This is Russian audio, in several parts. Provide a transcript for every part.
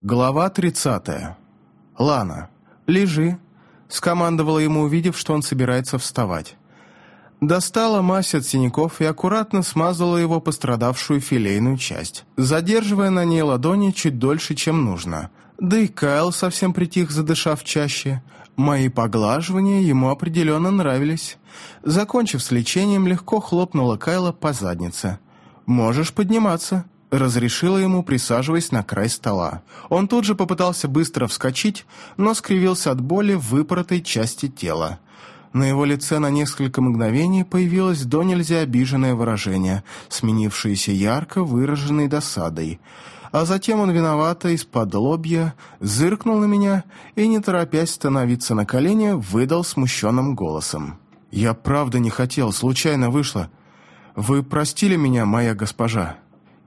Глава 30. Лана. «Лежи», — скомандовала ему, увидев, что он собирается вставать. Достала мазь от синяков и аккуратно смазала его пострадавшую филейную часть, задерживая на ней ладони чуть дольше, чем нужно. Да и Кайл совсем притих, задышав чаще. Мои поглаживания ему определенно нравились. Закончив с лечением, легко хлопнула Кайла по заднице. «Можешь подниматься», Разрешила ему, присаживаясь на край стола. Он тут же попытался быстро вскочить, но скривился от боли в выпоротой части тела. На его лице на несколько мгновений появилось до нельзя обиженное выражение, сменившееся ярко выраженной досадой. А затем он виновато из-под лобья зыркнул на меня и, не торопясь становиться на колени, выдал смущенным голосом. «Я правда не хотел, случайно вышло. Вы простили меня, моя госпожа?»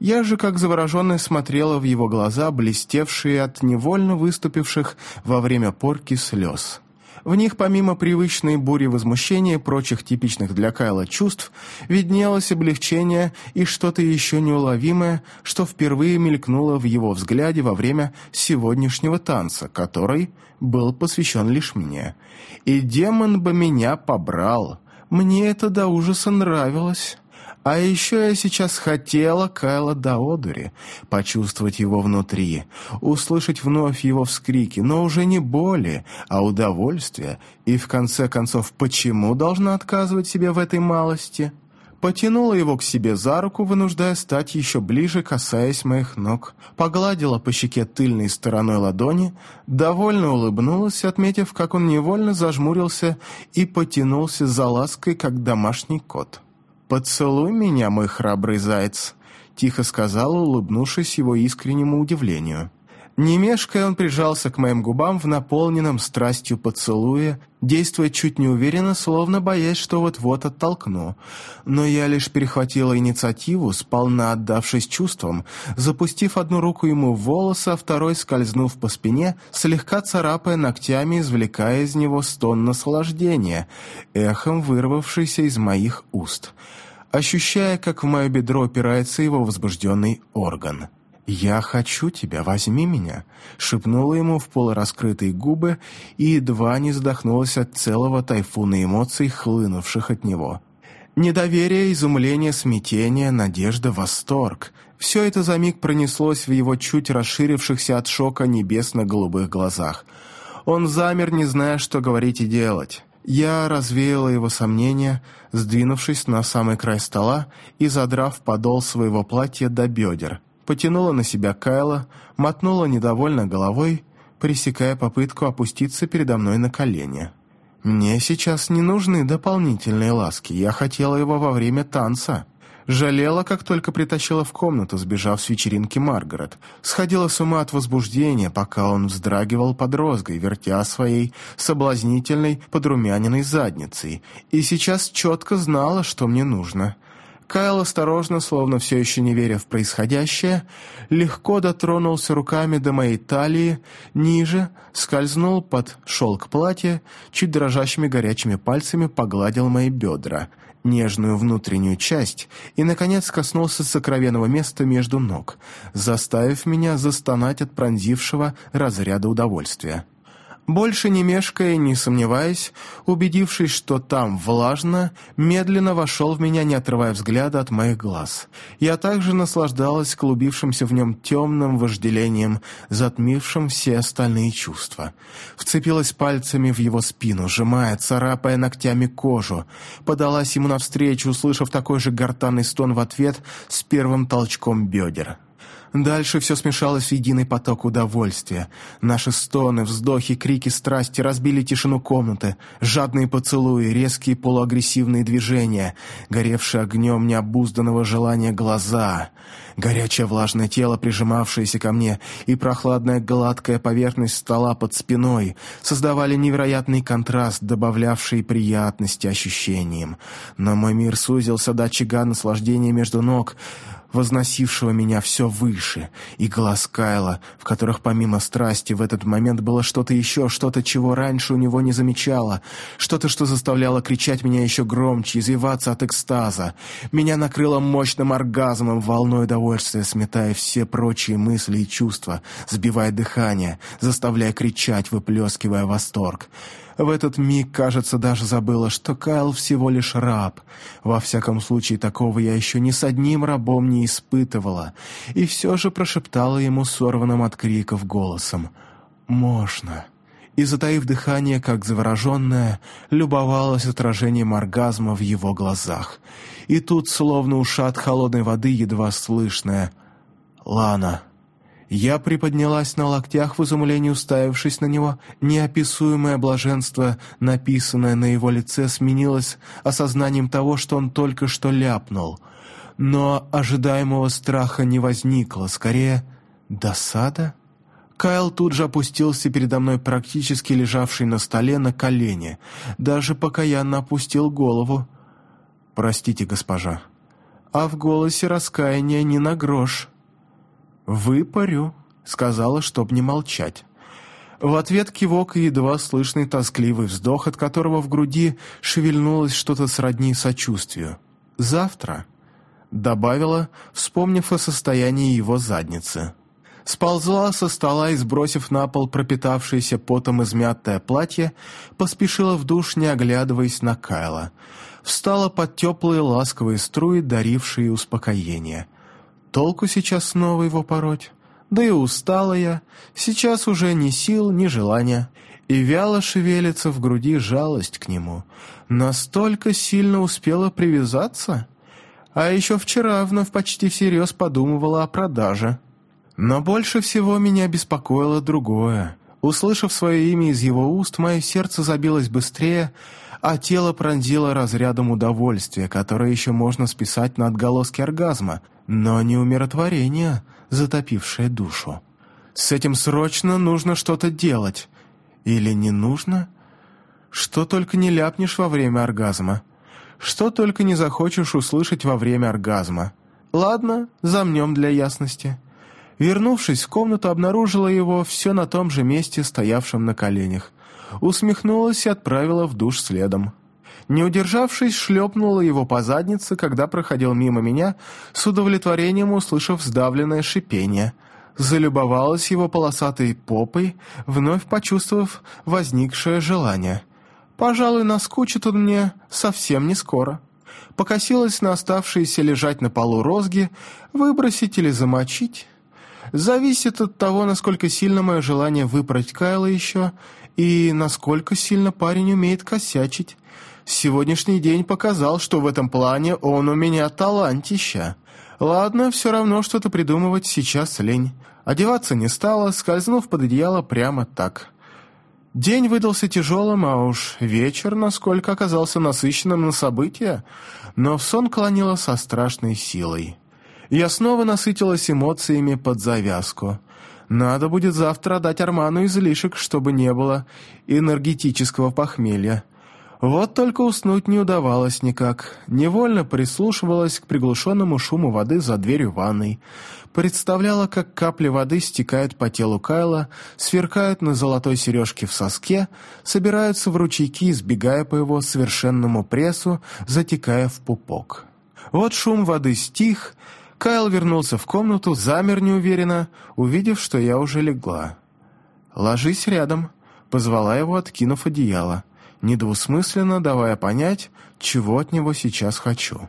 Я же, как завороженная, смотрела в его глаза, блестевшие от невольно выступивших во время порки слез. В них, помимо привычной бури возмущения и прочих типичных для Кайла чувств, виднелось облегчение и что-то еще неуловимое, что впервые мелькнуло в его взгляде во время сегодняшнего танца, который был посвящен лишь мне. И демон бы меня побрал. Мне это до ужаса нравилось. А еще я сейчас хотела Кайла до одури, почувствовать его внутри, услышать вновь его вскрики, но уже не боли, а удовольствия, и в конце концов, почему должна отказывать себе в этой малости? Потянула его к себе за руку, вынуждая стать еще ближе, касаясь моих ног. Погладила по щеке тыльной стороной ладони, довольно улыбнулась, отметив, как он невольно зажмурился и потянулся за лаской, как домашний кот. «Поцелуй меня, мой храбрый заяц», — тихо сказала, улыбнувшись его искреннему удивлению. Не мешкая, он прижался к моим губам в наполненном страстью поцелуе, действуя чуть неуверенно, словно боясь, что вот-вот оттолкну. Но я лишь перехватила инициативу, сполна отдавшись чувствам, запустив одну руку ему в волосы, а второй, скользнув по спине, слегка царапая ногтями, извлекая из него стон наслаждения, эхом вырвавшийся из моих уст — ощущая, как в мое бедро опирается его возбужденный орган. «Я хочу тебя, возьми меня», — шепнула ему в полураскрытые губы и едва не задохнулась от целого тайфуна эмоций, хлынувших от него. Недоверие, изумление, смятение, надежда, восторг — все это за миг пронеслось в его чуть расширившихся от шока небесно-голубых глазах. Он замер, не зная, что говорить и делать. Я развеяла его сомнения, сдвинувшись на самый край стола и задрав подол своего платья до бедер, потянула на себя Кайла, мотнула недовольно головой, пресекая попытку опуститься передо мной на колени. «Мне сейчас не нужны дополнительные ласки, я хотела его во время танца». Жалела, как только притащила в комнату, сбежав с вечеринки Маргарет. Сходила с ума от возбуждения, пока он вздрагивал под розгой, вертя своей соблазнительной подрумяненной задницей. И сейчас четко знала, что мне нужно. Кайл осторожно, словно все еще не веря в происходящее, легко дотронулся руками до моей талии, ниже, скользнул под шелк платья, чуть дрожащими горячими пальцами погладил мои бедра — нежную внутреннюю часть и, наконец, коснулся сокровенного места между ног, заставив меня застонать от пронзившего разряда удовольствия. Больше не мешкая не сомневаясь, убедившись, что там влажно, медленно вошел в меня, не отрывая взгляда от моих глаз. Я также наслаждалась клубившимся в нем темным вожделением, затмившим все остальные чувства. Вцепилась пальцами в его спину, сжимая, царапая ногтями кожу. Подалась ему навстречу, услышав такой же гортанный стон в ответ с первым толчком бедер. Дальше все смешалось в единый поток удовольствия. Наши стоны, вздохи, крики страсти разбили тишину комнаты, жадные поцелуи, резкие полуагрессивные движения, горевшие огнем необузданного желания глаза, горячее влажное тело, прижимавшееся ко мне, и прохладная гладкая поверхность стола под спиной создавали невероятный контраст, добавлявший приятности ощущениям. Но мой мир сузился до очага наслаждения между ног — возносившего меня все выше, и глаз Кайла, в которых помимо страсти в этот момент было что-то еще, что-то, чего раньше у него не замечало, что-то, что заставляло кричать меня еще громче, извиваться от экстаза. Меня накрыло мощным оргазмом, волной удовольствия, сметая все прочие мысли и чувства, сбивая дыхание, заставляя кричать, выплескивая восторг. В этот миг, кажется, даже забыла, что Кайл всего лишь раб. Во всяком случае, такого я еще ни с одним рабом не испытывала. И все же прошептала ему сорванным от криков голосом. «Можно». И, затаив дыхание, как завороженная, любовалась отражением оргазма в его глазах. И тут, словно ушат холодной воды, едва слышное «Лана». Я приподнялась на локтях в изумлении, уставившись на него. Неописуемое блаженство, написанное на его лице, сменилось осознанием того, что он только что ляпнул. Но ожидаемого страха не возникло, скорее, досада. Кайл тут же опустился передо мной, практически лежавший на столе на колени. Даже покаянно опустил голову. «Простите, госпожа». А в голосе раскаяния не на грош. «Выпарю», — сказала, чтоб не молчать. В ответ кивок и едва слышный тоскливый вздох, от которого в груди шевельнулось что-то сродни сочувствию. «Завтра», — добавила, вспомнив о состоянии его задницы. Сползла со стола и, сбросив на пол пропитавшееся потом измятое платье, поспешила в душ, не оглядываясь на Кайла. Встала под теплые ласковые струи, дарившие успокоение — Толку сейчас снова его пороть? Да и устала я. Сейчас уже ни сил, ни желания. И вяло шевелится в груди жалость к нему. Настолько сильно успела привязаться? А еще вчера вновь почти всерьез подумывала о продаже. Но больше всего меня беспокоило другое. Услышав свое имя из его уст, мое сердце забилось быстрее, а тело пронзило разрядом удовольствия, которое еще можно списать на отголоски оргазма, но не умиротворение, затопившее душу. С этим срочно нужно что-то делать. Или не нужно? Что только не ляпнешь во время оргазма. Что только не захочешь услышать во время оргазма. Ладно, замнем для ясности. Вернувшись в комнату, обнаружила его все на том же месте, стоявшем на коленях усмехнулась и отправила в душ следом. Не удержавшись, шлепнула его по заднице, когда проходил мимо меня, с удовлетворением услышав сдавленное шипение. Залюбовалась его полосатой попой, вновь почувствовав возникшее желание. Пожалуй, наскучит он мне совсем не скоро. Покосилась на оставшиеся лежать на полу розги, выбросить или замочить. Зависит от того, насколько сильно мое желание выпороть Кайла еще, и насколько сильно парень умеет косячить. Сегодняшний день показал, что в этом плане он у меня талантища. Ладно, все равно что-то придумывать сейчас лень. Одеваться не стала, скользнув под одеяло прямо так. День выдался тяжелым, а уж вечер, насколько оказался насыщенным на события, но в сон клонило со страшной силой. Я снова насытилась эмоциями под завязку. Надо будет завтра дать Арману излишек, чтобы не было энергетического похмелья. Вот только уснуть не удавалось никак. Невольно прислушивалась к приглушенному шуму воды за дверью ванной. Представляла, как капли воды стекают по телу Кайла, сверкают на золотой сережке в соске, собираются в ручейки, сбегая по его совершенному прессу, затекая в пупок. Вот шум воды стих, Кайл вернулся в комнату, замер неуверенно, увидев, что я уже легла. «Ложись рядом», — позвала его, откинув одеяло, недвусмысленно давая понять, чего от него сейчас хочу.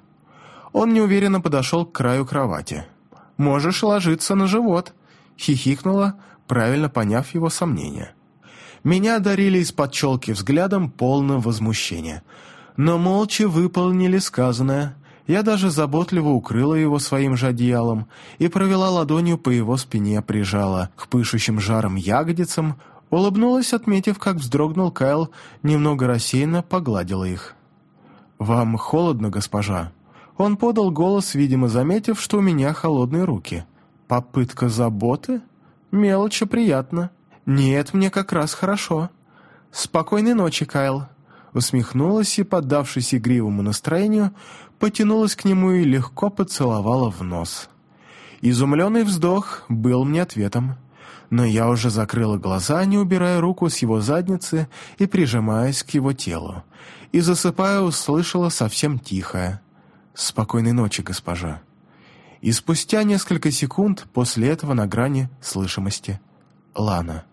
Он неуверенно подошел к краю кровати. «Можешь ложиться на живот», — хихикнула, правильно поняв его сомнения. Меня одарили из-под челки взглядом полным возмущения, но молча выполнили сказанное — я даже заботливо укрыла его своим же одеялом и провела ладонью по его спине, прижала к пышущим жаром ягодицам, улыбнулась, отметив, как вздрогнул Кайл, немного рассеянно погладила их. «Вам холодно, госпожа?» Он подал голос, видимо, заметив, что у меня холодные руки. «Попытка заботы? Мелочь, приятно. Нет, мне как раз хорошо. Спокойной ночи, Кайл». Усмехнулась и, поддавшись игривому настроению, потянулась к нему и легко поцеловала в нос. Изумленный вздох был мне ответом, но я уже закрыла глаза, не убирая руку с его задницы и прижимаясь к его телу, и, засыпая, услышала совсем тихое «Спокойной ночи, госпожа». И спустя несколько секунд после этого на грани слышимости Лана.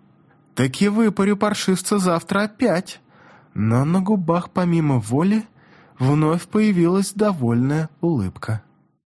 «Таки выпарю паршивца завтра опять!» Но на губах помимо воли вновь появилась довольная улыбка.